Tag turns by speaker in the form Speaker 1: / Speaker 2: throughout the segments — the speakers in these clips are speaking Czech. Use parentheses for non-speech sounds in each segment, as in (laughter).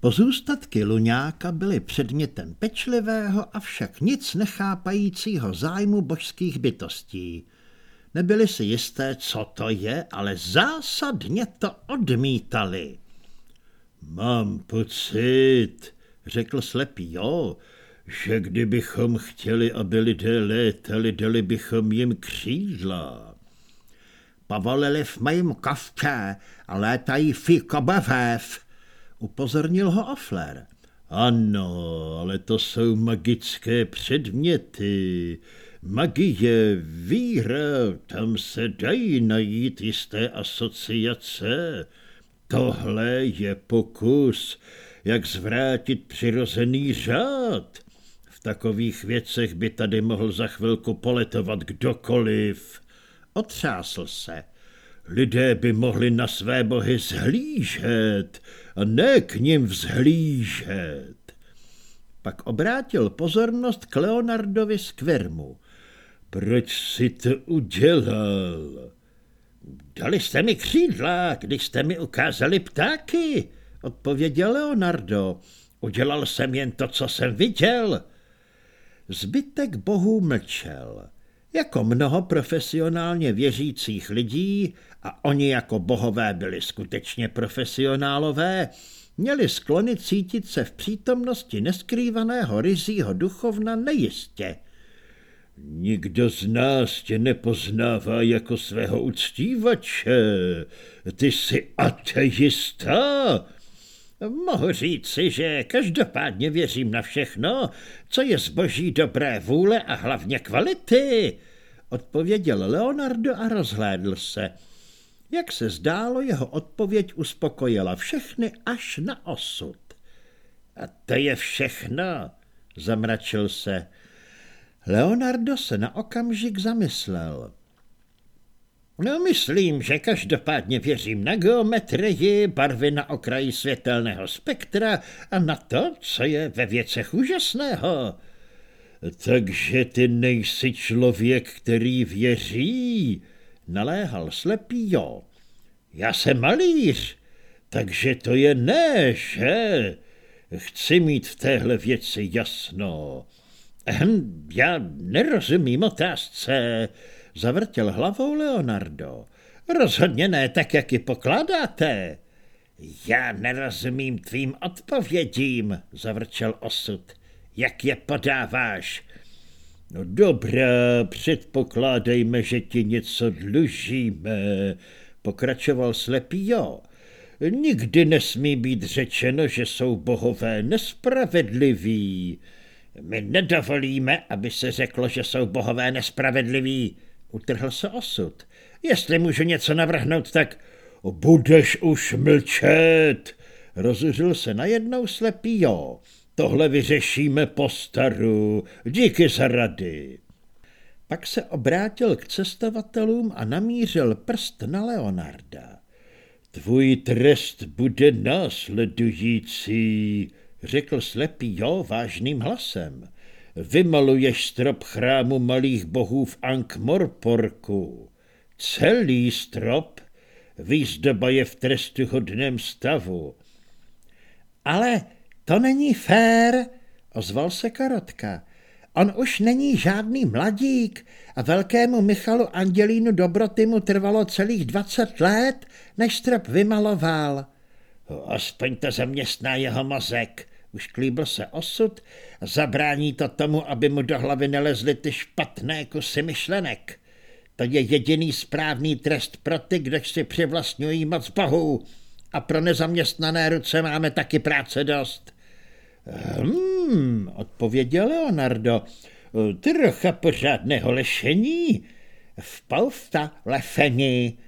Speaker 1: Pozůstatky Luňáka byly předmětem pečlivého, avšak nic nechápajícího zájmu božských bytostí. Nebyli si jisté, co to je, ale zásadně to odmítali.
Speaker 2: Mám pocit, řekl slepý, jo, že kdybychom chtěli, aby lidé létali, dali bychom jim křídla.
Speaker 1: Povolili jsme jim kavče a létají fikobavév, upozornil ho Ofler.
Speaker 2: Ano, ale to jsou magické předměty. Magie, víra, tam se dají najít jisté asociace. Tohle je pokus, jak zvrátit přirozený řád. V takových věcech by tady mohl za chvilku poletovat kdokoliv. Otřásl se. Lidé by mohli na své bohy zhlížet a ne k ním vzhlížet. Pak obrátil pozornost k Leonardovi Skvermu. Proč si to udělal?
Speaker 1: Dali jste mi křídla, když jste mi ukázali ptáky, odpověděl Leonardo. Udělal jsem jen to, co jsem viděl. Zbytek bohů mlčel. Jako mnoho profesionálně věřících lidí, a oni jako bohové byli skutečně profesionálové, měli sklony cítit se v přítomnosti neskrývaného rizího duchovna nejistě.
Speaker 2: Nikdo z nás tě nepoznává jako svého uctívače. Ty jsi ateista.
Speaker 1: Mohu říci, že každopádně věřím na všechno, co je zboží dobré vůle a hlavně kvality, odpověděl Leonardo a rozhlédl se. Jak se zdálo, jeho odpověď uspokojila všechny až na osud. A to je všechno, zamračil se. Leonardo se na okamžik zamyslel. No, myslím, že každopádně věřím na geometrii, barvy na okraji světelného spektra a na to, co je ve věcech úžasného.
Speaker 2: Takže ty nejsi člověk, který věří, naléhal slepý jo. Já jsem malíř, takže to je ne, že? Chci mít v téhle věci jasno.
Speaker 1: Ehm, já nerozumím otázce, zavrtěl hlavou Leonardo. Rozhodně ne tak, jak ji pokládáte. Já nerozumím tvým odpovědím, zavrčel osud. Jak je podáváš?
Speaker 2: No dobrá, předpokládejme, že ti něco dlužíme, pokračoval slepý jo. Nikdy nesmí být řečeno, že jsou bohové nespravedliví.
Speaker 1: My nedovolíme, aby se řeklo, že jsou bohové nespravedliví, utrhl se osud. Jestli můžu něco navrhnout, tak
Speaker 2: budeš už mlčet, rozuřil se najednou slepý jo. Tohle vyřešíme po staru. Díky za rady.
Speaker 1: Pak se obrátil k cestovatelům a namířil prst na Leonarda.
Speaker 2: Tvůj trest bude následující, řekl slepý Jo vážným hlasem. Vymaluješ strop chrámu malých bohů v Ankh-Morporku. Celý strop, výzdoba je v trestu hodném stavu.
Speaker 1: Ale to není fér, ozval se Karotka. On už není žádný mladík a velkému Michalu Andělínu Dobroty mu trvalo celých dvacet let, než strop vymaloval. Aspoň to zaměstná jeho mozek, už klíbl se osud zabrání to tomu, aby mu do hlavy nelezly ty špatné kusy myšlenek. To je jediný správný trest pro ty, kdož si přivlastňují moc bohů. A pro nezaměstnané ruce máme taky práce dost.
Speaker 2: Hmm, odpověděl Leonardo. Trocha pořádného lešení.
Speaker 1: Spousta lešení,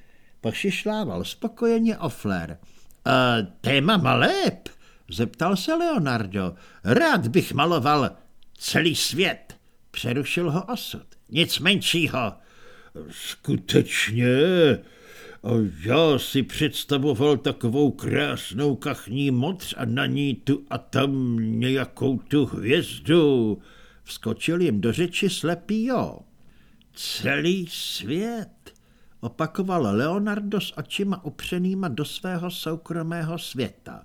Speaker 1: pošišlával spokojeně Ofler.
Speaker 2: A téma maleb, zeptal se Leonardo. Rád bych maloval celý svět, přerušil ho osud. Nic menšího. Skutečně, a já si představoval takovou krásnou kachní moc a na ní tu a tam nějakou tu hvězdu. Vskočil jim do řeči slepý jo.
Speaker 1: Celý svět, opakoval Leonardo s očima upřenýma do svého soukromého světa.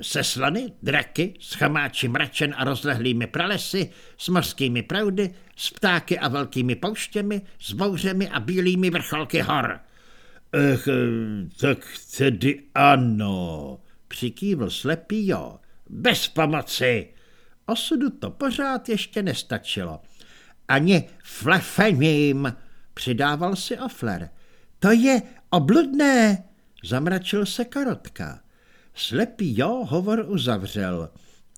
Speaker 1: Se slony, draky, s chamáči mračen a rozlehlými pralesy, s mořskými proudy, s ptáky a velkými pouštěmi, s bouřemi a bílými vrcholky hor.
Speaker 3: Ech, tak tedy ano,
Speaker 1: přikývl slepý jo. Bez pomoci. Osudu to pořád ještě nestačilo. Ani flefením, přidával si Ofler. To je obludné, zamračil se Karotka. Slepý jo hovor uzavřel.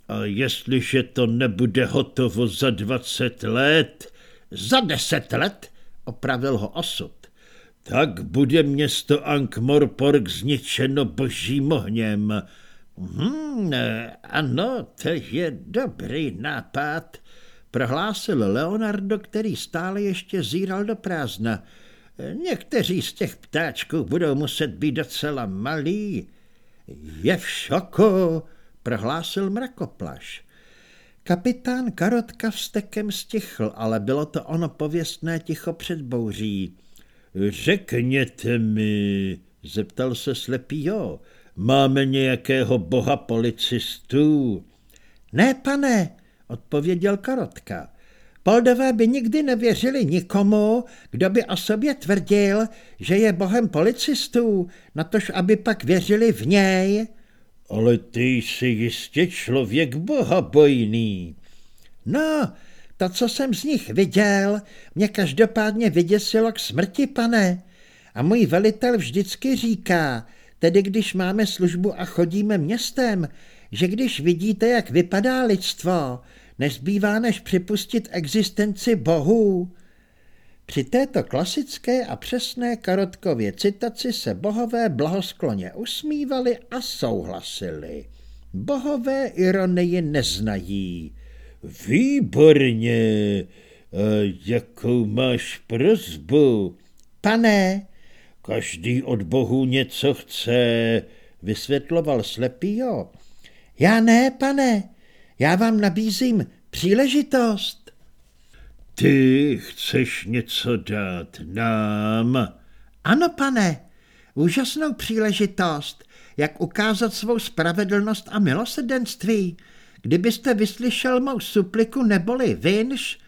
Speaker 3: A jestliže to nebude hotovo za dvacet let?
Speaker 1: Za deset let, opravil ho osud.
Speaker 3: Tak bude město Ankh-Morpork zničeno božím ohněm.
Speaker 1: Hmm, ano, to je dobrý nápad, prohlásil Leonardo, který stále ještě zíral do prázdna. Někteří z těch ptáčků budou muset být docela malí. Je v šoku, prohlásil mrakoplaš. Kapitán Karotka vstekem stichl, ale bylo to ono pověstné ticho před bouří.
Speaker 3: Řekněte mi, zeptal se slepý jo, máme nějakého boha policistů?
Speaker 1: Ne, pane, odpověděl Karotka. Poldové by nikdy nevěřili nikomu, kdo by o sobě tvrdil, že je bohem policistů, natož aby pak věřili v něj.
Speaker 3: Ale ty jsi jistě člověk boha bojný.
Speaker 1: No, to, co jsem z nich viděl, mě každopádně vyděsilo k smrti, pane. A můj velitel vždycky říká, tedy když máme službu a chodíme městem, že když vidíte, jak vypadá lidstvo, nezbývá než připustit existenci bohů. Při této klasické a přesné Karotkově citaci se bohové blahoskloně usmívali a souhlasili. Bohové ironii neznají.
Speaker 3: Výborně. A jakou máš prozbu?
Speaker 1: Pane,
Speaker 3: každý od bohu něco chce, vysvětloval slepý jo.
Speaker 1: Já ne, pane, já vám nabízím příležitost.
Speaker 3: Ty chceš něco dát nám?
Speaker 1: Ano, pane, úžasnou příležitost, jak ukázat svou spravedlnost a milosedenství. Kdybyste vyslyšel mou supliku neboli vinš,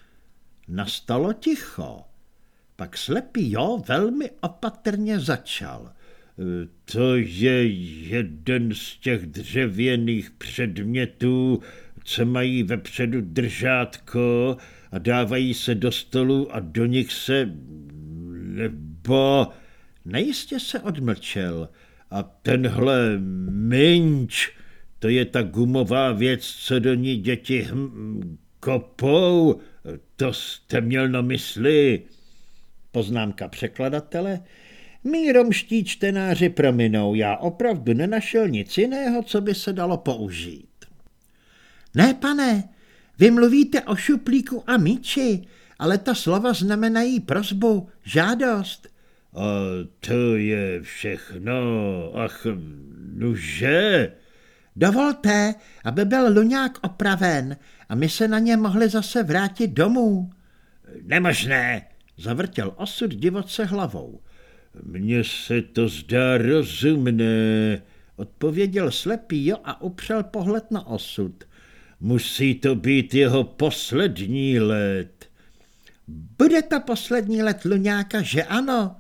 Speaker 1: nastalo ticho. Pak slepý jo velmi opatrně začal.
Speaker 3: To je jeden z těch dřevěných předmětů, co mají vepředu držátko a dávají se do stolu a do nich se... nebo...
Speaker 1: Nejistě se odmlčel.
Speaker 3: A tenhle minč, to je ta gumová věc, co do ní děti hm, kopou, to jste měl na mysli.
Speaker 1: Poznámka překladatele. Mí romští čtenáři prominou, já opravdu nenašel nic jiného, co by se dalo použít. Ne, pane, vy mluvíte o šuplíku a míči, ale ta slova znamenají prozbu, žádost.
Speaker 3: A to je všechno, ach, nuže.
Speaker 1: Dovolte, aby byl luňák opraven a my se na ně mohli zase vrátit domů.
Speaker 3: Nemožné,
Speaker 1: zavrtěl osud divoce hlavou.
Speaker 3: Mně se to zdá rozumné,
Speaker 1: odpověděl slepý jo a upřel pohled na osud.
Speaker 3: Musí to být jeho poslední let.
Speaker 1: Bude to poslední let Luňáka, že ano?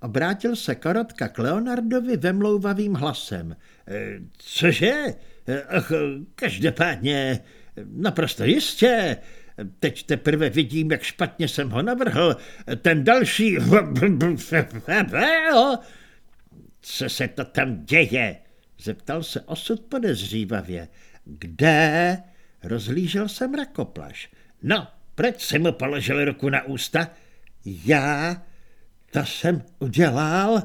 Speaker 1: Obrátil se Korotka k Leonardovi vemlouvavým hlasem.
Speaker 3: Cože? Ach, každopádně, naprosto jistě. Teď teprve vidím, jak špatně jsem ho navrhl. Ten další...
Speaker 1: Co se to tam děje? Zeptal se osud podezřívavě. Kde? Rozhlížel jsem rakoplaš.
Speaker 3: No, proč jsem mu položil ruku na ústa?
Speaker 1: Já? To jsem udělal?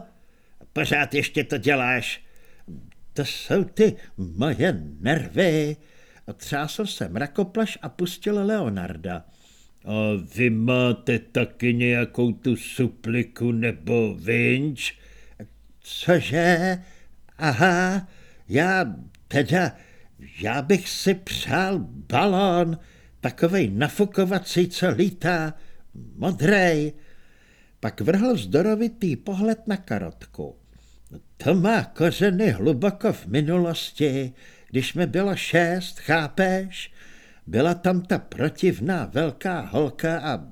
Speaker 3: Pořád ještě to děláš.
Speaker 1: To jsou ty moje nervy. Otřásl se mrakoplaš a pustil Leonarda.
Speaker 3: A vy máte taky nějakou tu supliku nebo vinč?
Speaker 1: Cože? Aha, já teda já bych si přál balón, takovej nafukovací, co lítá, modrej. Pak vrhl zdorovitý pohled na karotku. To má kořeny hluboko v minulosti. když mi bylo šest, chápeš? Byla tam ta protivná velká holka a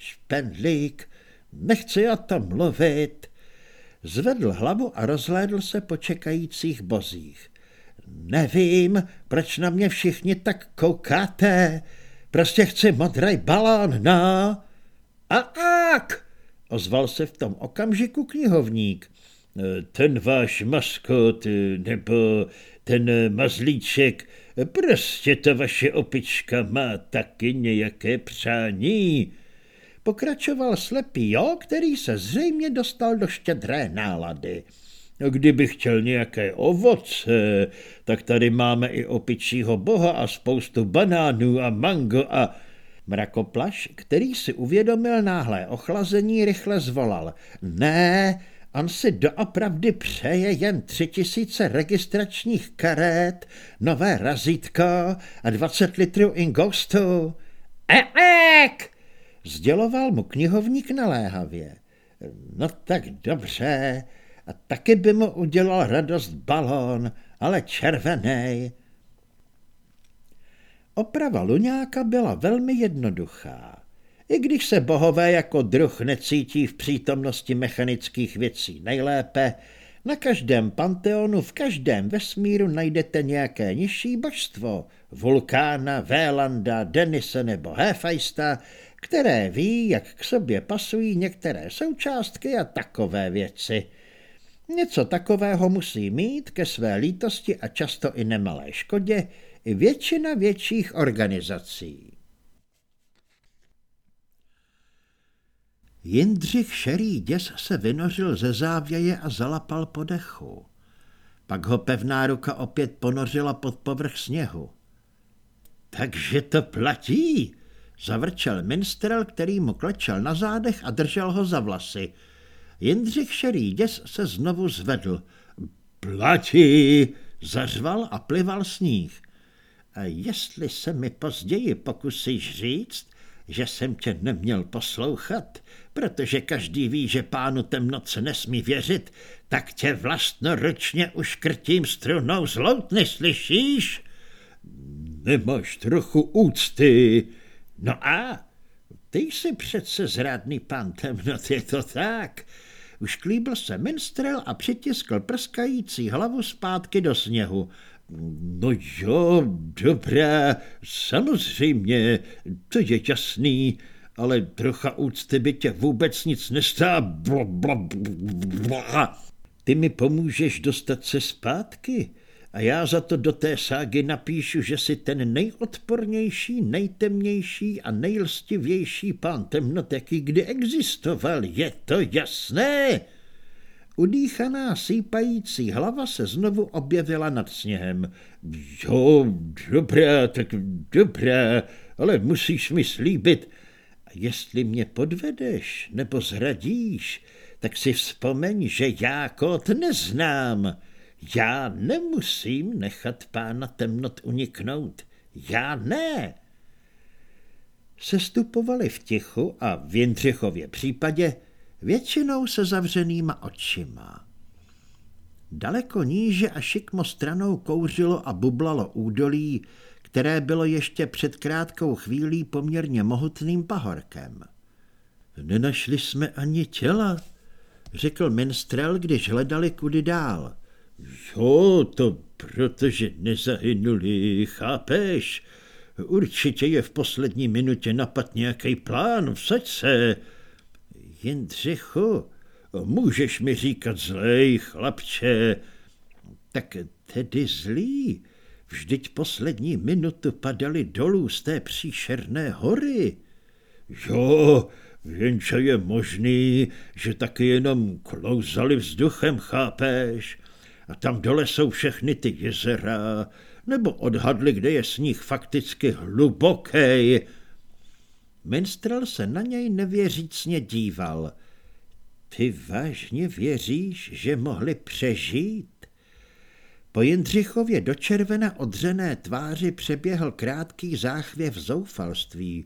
Speaker 1: špendlík. Nechci o tom mluvit. Zvedl hlavu a rozhlédl se po čekajících bozích. Nevím, proč na mě všichni tak koukáte. Prostě chci modrý balón, no. A ak, ozval se v tom okamžiku knihovník. Ten váš maskot, nebo ten mazlíček, prostě ta vaše opička má taky nějaké přání. Pokračoval slepý Jo, který se zřejmě dostal do štědré nálady. Kdyby chtěl nějaké ovoce, tak tady máme i opičího boha a spoustu banánů a mango a... Mrakoplaš, který si uvědomil náhlé ochlazení, rychle zvolal. Ne, on si doopravdy přeje jen tři tisíce registračních karet, nové razítko a dvacet litrů ingostu. Eek! Sděloval mu knihovník naléhavě. No tak dobře, a taky by mu udělal radost balón, ale červený. Oprava Luňáka byla velmi jednoduchá. I když se bohové jako druh necítí v přítomnosti mechanických věcí nejlépe, na každém panteonu, v každém vesmíru najdete nějaké nižší božstvo, Vulkána, Vélanda, Denise nebo Hefajsta, které ví, jak k sobě pasují některé součástky a takové věci – Něco takového musí mít ke své lítosti a často i nemalé škodě i většina větších organizací. Jindřich šerý děs se vynořil ze závěje a zalapal po dechu. Pak ho pevná ruka opět ponořila pod povrch sněhu. Takže to platí, zavrčel minstrel, který mu klečel na zádech a držel ho za vlasy. Jindřich Šerý děs se znovu zvedl. Platí, zařval a plival sníh. A jestli se mi později pokusíš říct, že jsem tě neměl poslouchat, protože každý ví, že pánu temnoce nesmí věřit, tak tě vlastnoručně uškrtím strunou zloutny, slyšíš? Nemáš trochu úcty. No a ty jsi přece zradný pán temnot, je to tak. Ušklíbil se minstrel a přitiskl prskající hlavu zpátky do sněhu. No jo, dobré, samozřejmě, to je jasný, ale trocha úcty by tě vůbec nic nestá. Bla, bla, bla. Ty mi pomůžeš dostat se zpátky a já za to do té ságy napíšu, že jsi ten nejodpornější, nejtemnější a nejlstivější pán temnot, jaký kdy existoval. Je to jasné? Udýchaná sípající hlava se znovu objevila nad sněhem. Jo, dobré, tak dobré, ale musíš mi slíbit, jestli mě podvedeš nebo zradíš, tak si vzpomeň, že já kód neznám. Já nemusím nechat pána temnot uniknout. Já ne. Sestupovali v tichu a v Jindřichově případě většinou se zavřenýma očima. Daleko níže a šikmo stranou kouřilo a bublalo údolí, které bylo ještě před krátkou chvílí poměrně mohutným pahorkem. Nenašli jsme ani těla, řekl minstrel, když hledali kudy dál. Jo, to protože nezahynuli, chápeš? Určitě je v poslední minutě napad nějaký plán, vsaď se. Jindřichu, můžeš mi říkat zlej, chlapče. Tak tedy zlý, vždyť poslední minutu padali dolů z té příšerné hory. Jo, jenže je možný, že taky jenom klouzali vzduchem, chápeš? A tam dole jsou všechny ty jezera, nebo odhadli, kde je sníh fakticky hluboký. Minstrel se na něj nevěřícně díval. Ty vážně věříš, že mohli přežít? Po Jindřichově do červena odřené tváři přeběhl krátký záchvěv zoufalství.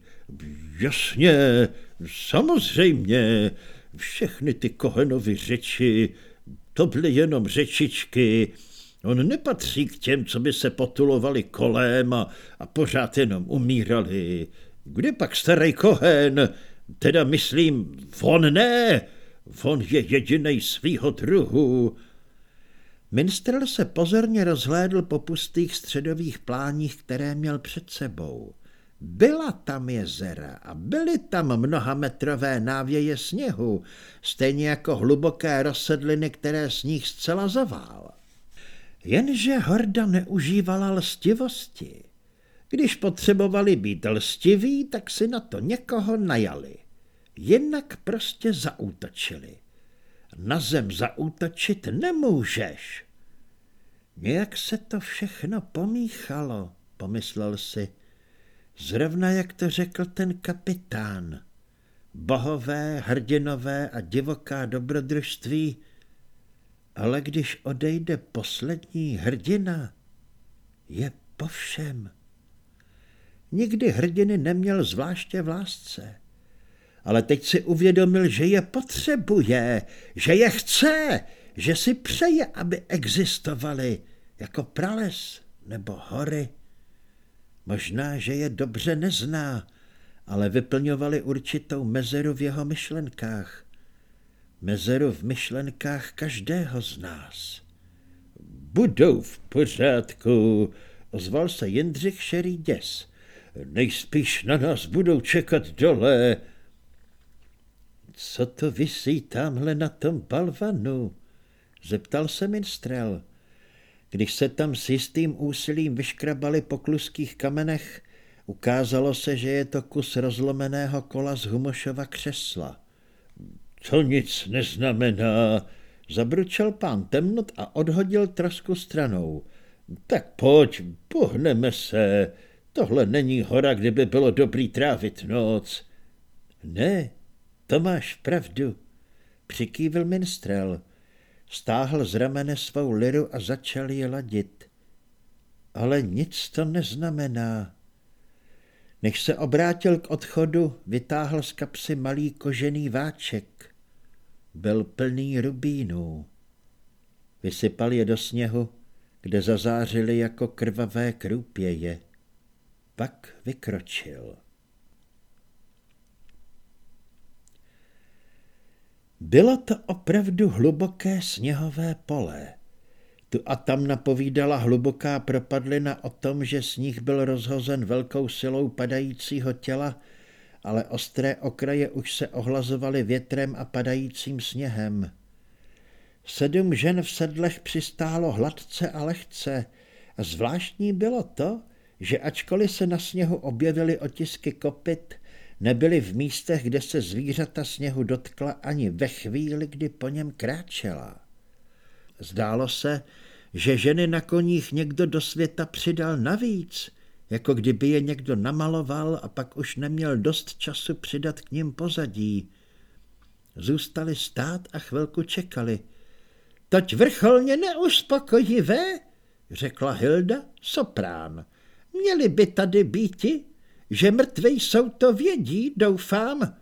Speaker 1: Jasně, samozřejmě, všechny ty Kohenovy řeči, to byly jenom řečičky.
Speaker 4: On nepatří k těm, co by se potulovali kolem a, a pořád jenom umírali. Kde pak starý Kohen? Teda myslím, on ne, on je jediný svýho druhu.
Speaker 1: Minstrel se pozorně rozhlédl po pustých středových pláních, které měl před sebou. Byla tam jezera a byly tam mnohametrové návěje sněhu, stejně jako hluboké rozsedliny, které sníh zcela zavál. Jenže horda neužívala lstivosti. Když potřebovali být lstiví, tak si na to někoho najali. Jinak prostě zaútočili. Na zem zaútočit nemůžeš. Nějak se to všechno pomíchalo, pomyslel si. Zrovna jak to řekl ten kapitán. Bohové, hrdinové a divoká dobrodružství, ale když odejde poslední hrdina, je po všem. Nikdy hrdiny neměl zvláště v lásce, ale teď si uvědomil, že je potřebuje, že je chce, že si přeje, aby existovali jako prales nebo hory. Možná, že je dobře nezná, ale vyplňovali určitou mezeru v jeho myšlenkách. Mezeru v myšlenkách každého z nás.
Speaker 4: Budou v pořádku, ozval se Jindřich Šerý děs. Nejspíš na nás budou čekat dole.
Speaker 1: Co to visí tamhle na tom balvanu? Zeptal se minstrel. Když se tam s jistým úsilím vyškrabali po kluských kamenech, ukázalo se, že je to kus rozlomeného kola z Humošova křesla.
Speaker 4: To nic neznamená,
Speaker 1: zabručel pán temnot a odhodil trosku stranou.
Speaker 4: Tak pojď, pohneme se. Tohle není hora, kde by bylo dobrý trávit noc.
Speaker 1: Ne, to máš pravdu, přikývil minstrel. Stáhl z ramene svou liru a začal ji ladit. Ale nic to neznamená. Než se obrátil k odchodu, vytáhl z kapsy malý kožený váček. Byl plný rubínů. Vysypal je do sněhu, kde zazářili jako krvavé krůpěje. Pak vykročil. Bylo to opravdu hluboké sněhové pole. Tu a tam napovídala hluboká propadlina o tom, že sníh byl rozhozen velkou silou padajícího těla, ale ostré okraje už se ohlazovaly větrem a padajícím sněhem. Sedm žen v sedlech přistálo hladce a lehce zvláštní bylo to, že ačkoliv se na sněhu objevily otisky kopyt, nebyly v místech, kde se zvířata sněhu dotkla ani ve chvíli, kdy po něm kráčela. Zdálo se, že ženy na koních někdo do světa přidal navíc, jako kdyby je někdo namaloval a pak už neměl dost času přidat k ním pozadí. Zůstali stát a chvilku čekali. Toť vrcholně neuspokojivé, řekla Hilda, soprán. Měli by tady býti, že mrtvé jsou to vědí, doufám.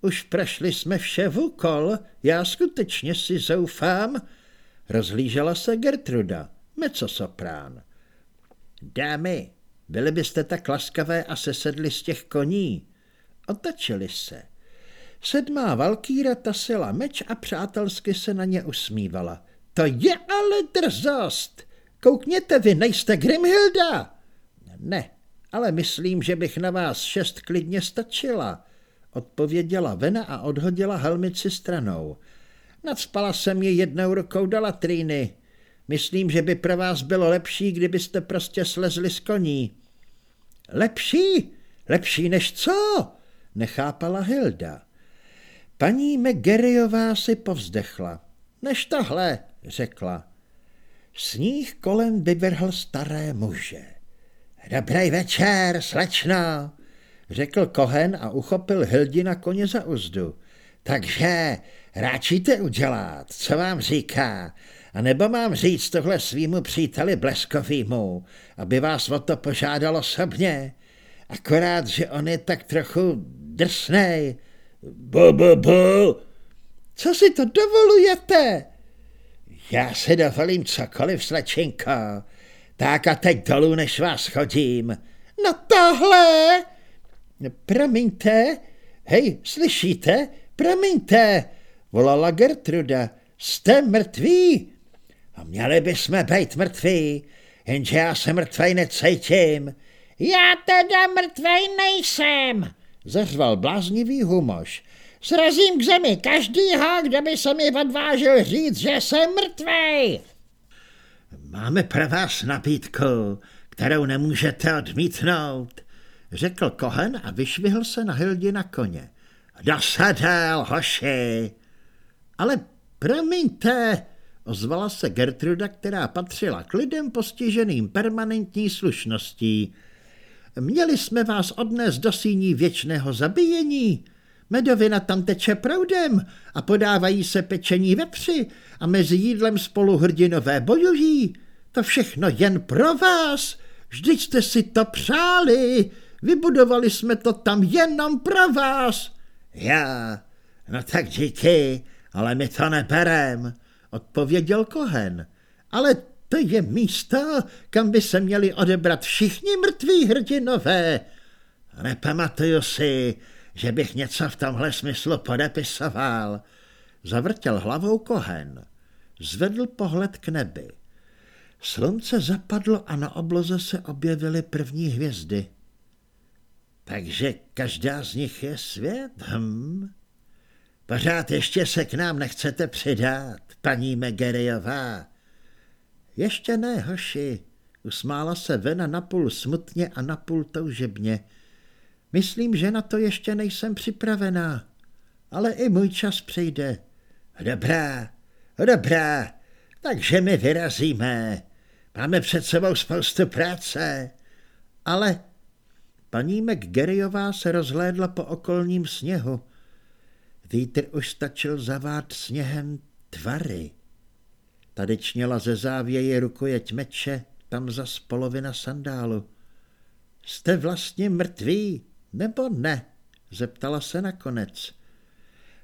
Speaker 1: Už prošli jsme vše v úkol, já skutečně si zoufám. Rozhlížela se Gertruda, soprán. Dámy, byli byste tak laskavé a sesedli z těch koní. Otočili se. Sedmá valkýra tasila meč a přátelsky se na ně usmívala. To je ale drzost! Koukněte, vy nejste Grimhilda! Ne, ale myslím, že bych na vás šest klidně stačila, odpověděla Vena a odhodila helmici stranou. Nadspala jsem ji jednou rukou do latríny. Myslím, že by pro vás bylo lepší, kdybyste prostě slezli z koní. Lepší? Lepší než co? Nechápala Hilda. Paní McGarryová si povzdechla. Než tohle, řekla. Sníh kolem vyvrhl staré muže. Dobrý večer, slečno, řekl Kohen a uchopil Hildina koně za uzdu. Takže ráčíte udělat, co vám říká, a nebo mám říct tohle svýmu příteli Bleskovýmu, aby vás o to požádal osobně. Akorát, že on je tak trochu drsnej.
Speaker 4: Bo, bo, bo.
Speaker 1: Co si to dovolujete? Já si dovolím cokoliv, slečinko. Tak a teď dolů, než vás chodím.
Speaker 2: No tohle!
Speaker 1: Promiňte, hej, slyšíte? Promiňte, volala Gertruda. Jste mrtví? A měli bychom být mrtví, jenže já se mrtvej necítím.
Speaker 2: Já teda mrtvej nejsem,
Speaker 1: zařval bláznivý humoš.
Speaker 2: Srazím k zemi každýho, kdo by se mi odvážil říct, že jsem mrtvej.
Speaker 1: Máme pro vás nabídku, kterou nemůžete odmítnout, řekl Kohen a vyšvihl se na Hildi na koně. Dosadel, hoši! Ale promiňte, ozvala se Gertruda, která patřila k lidem postiženým permanentní slušností. Měli jsme od odnést do síní věčného zabíjení. Medovina tam teče proudem a podávají se pečení vepři a mezi jídlem spolu hrdinové bojují. To všechno jen pro vás. Vždyť jste si to přáli. Vybudovali jsme to tam jenom pro vás. Já, no tak díky, ale my to neberem, odpověděl Kohen. Ale to je místo, kam by se měli odebrat všichni mrtví hrdinové. Nepamatuju si, že bych něco v tomhle smyslu podepisoval. Zavrtěl hlavou Kohen. Zvedl pohled k nebi. Slunce zapadlo a na obloze se objevily první hvězdy. Takže každá z nich je svět, hm? Pořád ještě se k nám nechcete přidat, paní Megeriová. Ještě ne, hoši, usmála se Vena napůl smutně a napůl toužebně. Myslím, že na to ještě nejsem připravená, ale i můj čas přijde. Dobrá, dobrá, takže my vyrazíme. Máme před sebou spoustu práce. Ale paní McGarryová se rozhlédla po okolním sněhu. Vítr už stačil zavát sněhem tvary. Tady čněla ze závěje rukojeť meče, tam za polovina sandálu. Jste vlastně mrtví, nebo ne? Zeptala se nakonec.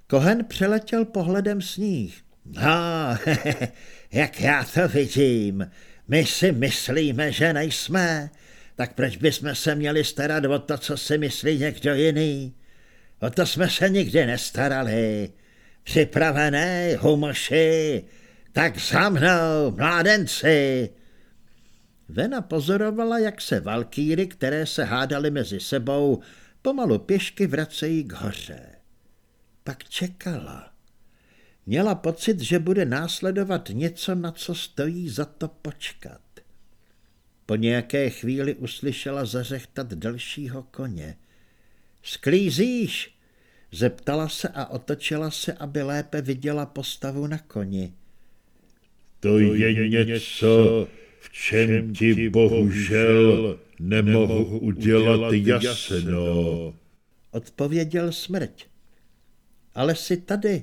Speaker 1: Kohen přeletěl pohledem sníh. No, (laughs) jak já to vidím. My si myslíme, že nejsme, tak proč bychom se měli starat o to, co si myslí někdo jiný? O to jsme se nikdy nestarali. Připravené, humoši, tak za mnou, mládenci. Vena pozorovala, jak se valkýry, které se hádaly mezi sebou, pomalu pěšky vracejí k hoře. Pak čekala. Měla pocit, že bude následovat něco, na co stojí za to počkat. Po nějaké chvíli uslyšela zařechtat dalšího koně. Sklízíš? Zeptala se a otočila se, aby lépe viděla postavu na koni.
Speaker 5: To je něco, v čem ti bohužel nemohu udělat jasno.
Speaker 1: Odpověděl smrť. Ale si tady,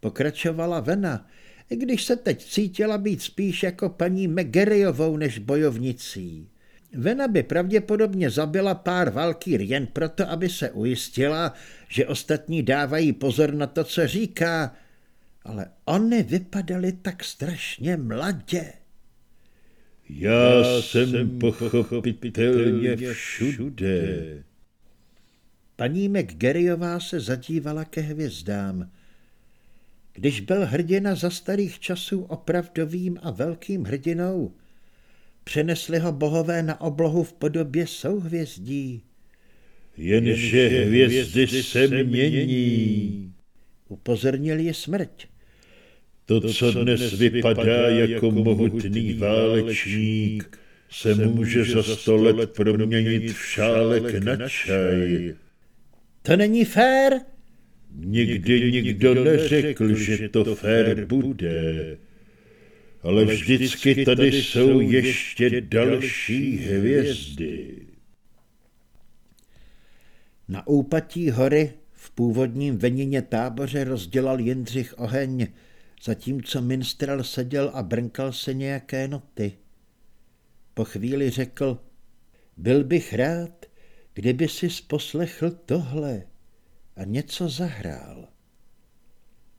Speaker 1: pokračovala Vena, i když se teď cítila být spíš jako paní Megeriovou než bojovnicí. Vena by pravděpodobně zabila pár valkýr jen proto, aby se ujistila, že ostatní dávají pozor na to, co říká, ale oni vypadaly tak strašně mladě.
Speaker 5: Já jsem pochopitelně všude.
Speaker 1: Paní McGarryová se zadívala ke hvězdám. Když byl hrdina za starých časů opravdovým a velkým hrdinou, přenesli ho bohové na oblohu v podobě souhvězdí.
Speaker 5: Jenže hvězdy se mění.
Speaker 1: Upozornil je smrť.
Speaker 5: To, co dnes vypadá jako mohutný válečník, se může za sto let proměnit v šálek na čaj.
Speaker 1: To není fér,
Speaker 5: Nikdy nikdo neřekl, že to fér bude. Ale vždycky tady jsou ještě další hvězdy.
Speaker 1: Na úpatí hory v původním venině táboře rozdělal Jindřich oheň, zatímco minstrel seděl a brnkal se nějaké noty. Po chvíli řekl, byl bych rád, kdyby si poslechl tohle a něco zahrál.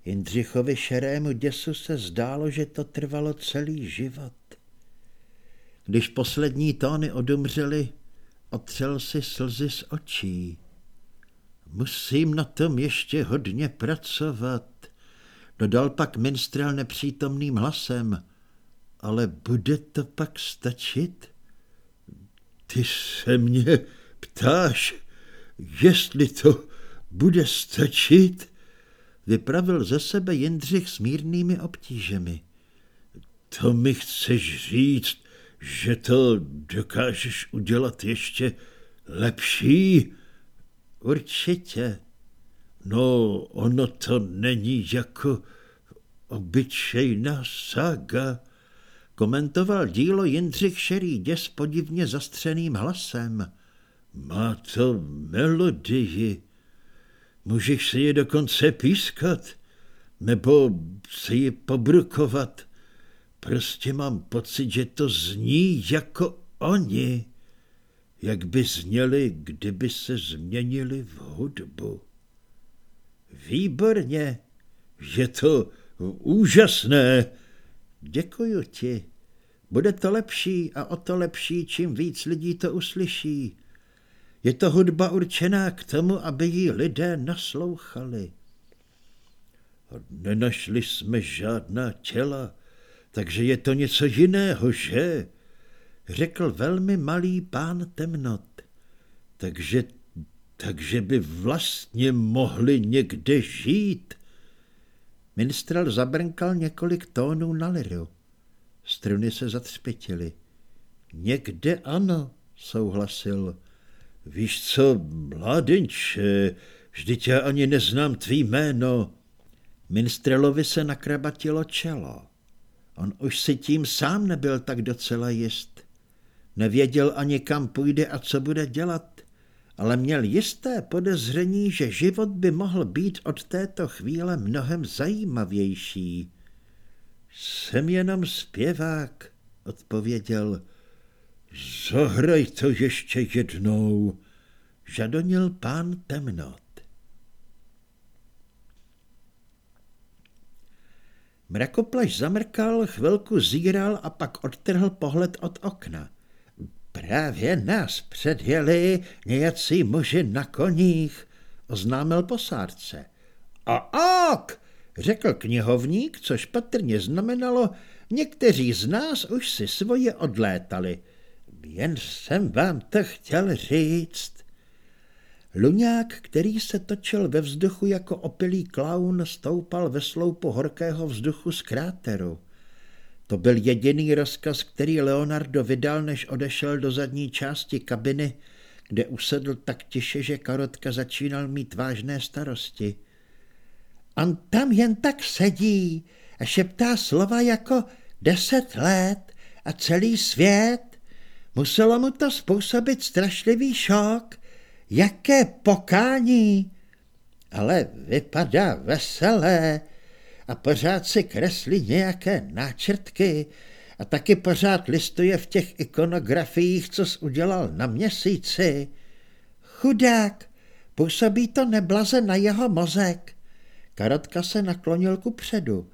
Speaker 1: Jindřichovi šerému děsu se zdálo, že to trvalo celý život. Když poslední tóny odumřely, otřel si slzy z očí. Musím na tom ještě hodně pracovat, dodal pak minstrel nepřítomným hlasem. Ale bude to pak stačit? Ty se mě ptáš, jestli to bude stačit? Vypravil ze sebe Jindřich s mírnými obtížemi. To mi chceš říct, že to dokážeš udělat ještě lepší? Určitě. No, ono to není jako obyčejná saga, komentoval dílo Jindřich Šerý děs podivně zastřeným hlasem. Má to melodii. Můžeš si ji dokonce pískat, nebo si ji pobrukovat. Prostě mám pocit, že to zní jako oni, jak by zněli, kdyby se změnili v hudbu. Výborně, je to úžasné. Děkuju ti. Bude to lepší a o to lepší, čím víc lidí to uslyší. Je to hudba určená k tomu, aby jí lidé naslouchali. Nenašli jsme žádná těla, takže je to něco jiného, že? Řekl velmi malý pán temnot. Takže, takže by vlastně mohli někde žít. Minstrel zabrnkal několik tónů na liru. Struny se zatřpitily. Někde ano, souhlasil. Víš co, mládenče, vždyť já ani neznám tvý jméno. Minstrelovi se nakrabatilo čelo. On už si tím sám nebyl tak docela jist. Nevěděl ani kam půjde a co bude dělat, ale měl jisté podezření, že život by mohl být od této chvíle mnohem zajímavější. Jsem jenom zpěvák, odpověděl. Zahraj to ještě jednou, žadonil pán temnot. Mrakoplaš zamrkal, chvilku zíral a pak odtrhl pohled od okna. Právě nás předjeli nějací muži na koních, oznámil posádce. A ok, řekl knihovník, což patrně znamenalo, někteří z nás už si svoje odlétali. Jen jsem vám to chtěl říct. Luňák, který se točil ve vzduchu jako opilý klaun, stoupal ve sloupu horkého vzduchu z kráteru. To byl jediný rozkaz, který Leonardo vydal, než odešel do zadní části kabiny, kde usedl tak tiše, že Karotka začínal mít vážné starosti. On tam jen tak sedí a šeptá slova jako deset let a celý svět. Muselo mu to způsobit strašlivý šok, jaké pokání, ale vypadá veselé a pořád si kreslí nějaké náčrtky a taky pořád listuje v těch ikonografiích, co jsi udělal na měsíci. Chudák, působí to neblaze na jeho mozek. Karotka se naklonil ku předu.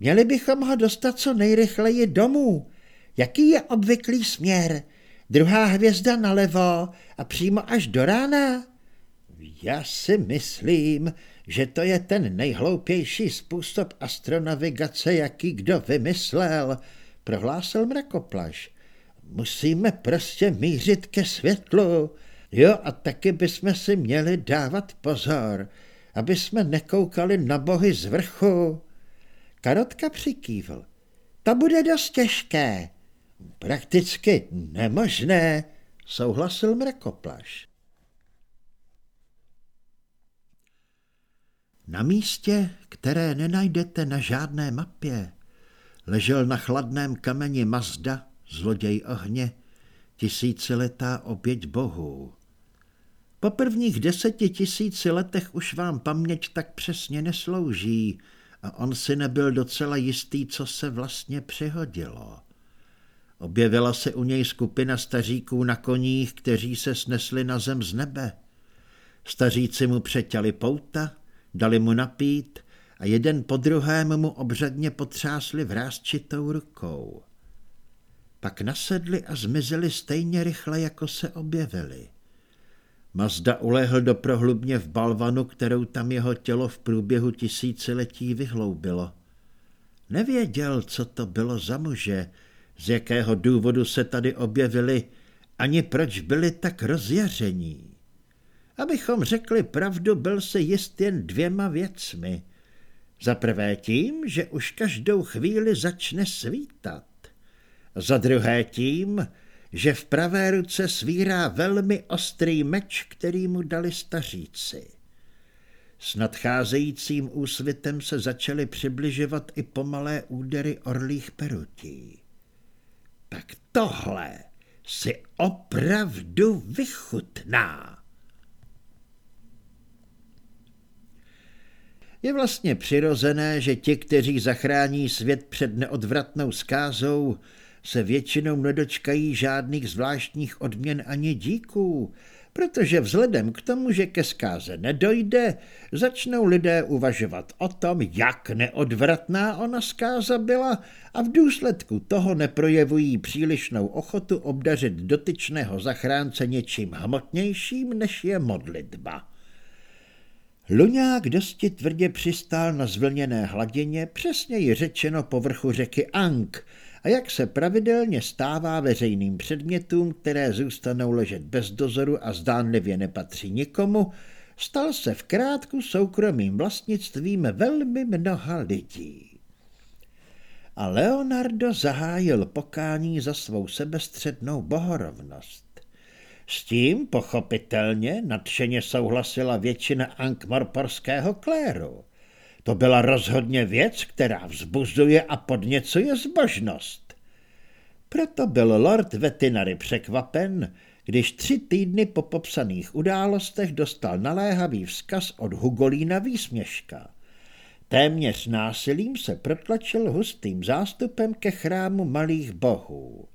Speaker 1: Měli bychom ho dostat co nejrychleji domů. Jaký je obvyklý směr? Druhá hvězda nalevo a přímo až do rána? Já si myslím, že to je ten nejhloupější způsob astronavigace, jaký kdo vymyslel, prohlásil mrakoplaš. Musíme prostě mířit ke světlu. Jo, a taky bychom si měli dávat pozor, aby jsme nekoukali na bohy z vrchu. Karotka přikývl. To bude dost těžké. Prakticky nemožné, souhlasil mrakoplaš. Na místě, které nenajdete na žádné mapě, ležel na chladném kameni Mazda, zloděj ohně, tisíciletá oběť bohů. Po prvních deseti tisíci letech už vám paměť tak přesně neslouží a on si nebyl docela jistý, co se vlastně přihodilo. Objevila se u něj skupina staříků na koních, kteří se snesli na zem z nebe. Staříci mu přeťali pouta, dali mu napít a jeden po druhém mu obřadně potřásli vrázčitou rukou. Pak nasedli a zmizeli stejně rychle, jako se objevili. Mazda ulehl do prohlubně v balvanu, kterou tam jeho tělo v průběhu tisíciletí vyhloubilo. Nevěděl, co to bylo za muže, z jakého důvodu se tady objevili, ani proč byli tak rozjaření. Abychom řekli pravdu, byl se jist jen dvěma věcmi. Za prvé tím, že už každou chvíli začne svítat. Za druhé tím, že v pravé ruce svírá velmi ostrý meč, který mu dali staříci. S nadcházejícím úsvitem se začaly přibližovat i pomalé údery orlých perutí. Tak tohle si opravdu vychutná. Je vlastně přirozené, že ti, kteří zachrání svět před neodvratnou skázou, se většinou nedočkají žádných zvláštních odměn ani díků, protože vzhledem k tomu, že ke zkáze nedojde, začnou lidé uvažovat o tom, jak neodvratná ona zkáza byla a v důsledku toho neprojevují přílišnou ochotu obdařit dotyčného zachránce něčím hmotnějším, než je modlitba. Luňák dosti tvrdě přistál na zvlněné hladině, přesněji řečeno povrchu řeky Ank, a jak se pravidelně stává veřejným předmětům, které zůstanou ležet bez dozoru a zdánlivě nepatří nikomu, stal se v krátku soukromým vlastnictvím velmi mnoha lidí. A Leonardo zahájil pokání za svou sebestřednou bohorovnost. S tím pochopitelně nadšeně souhlasila většina ankmorporského kléru. To byla rozhodně věc, která vzbuzuje a podněcuje zbožnost. Proto byl lord Vetinary překvapen, když tři týdny po popsaných událostech dostal naléhavý vzkaz od Hugolína výsměška. Téměř násilím se protlačil hustým zástupem ke chrámu malých bohů.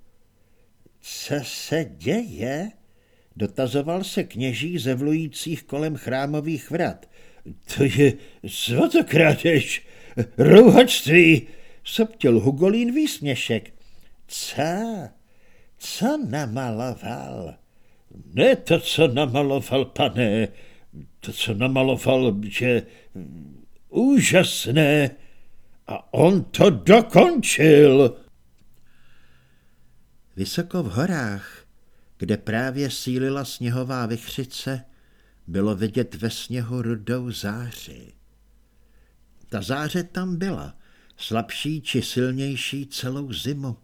Speaker 1: Co se děje? Dotazoval se kněží zevlujících kolem chrámových vrat. To je svatokráteš, rouhačství, soptil Hugolín výsměšek. Co? Co namaloval? Ne to, co namaloval, pane, to, co namaloval, že úžasné. A on to dokončil. Vysoko v horách, kde právě sílila sněhová vychřice, bylo vidět ve sněhu rudou záři. Ta záře tam byla, slabší či silnější celou zimu.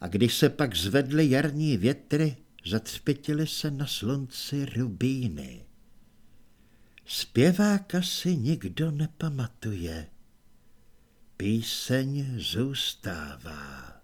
Speaker 1: A když se pak zvedly jarní větry, zatřpitily se na slunci rubíny. Zpěváka si nikdo nepamatuje. Píseň zůstává.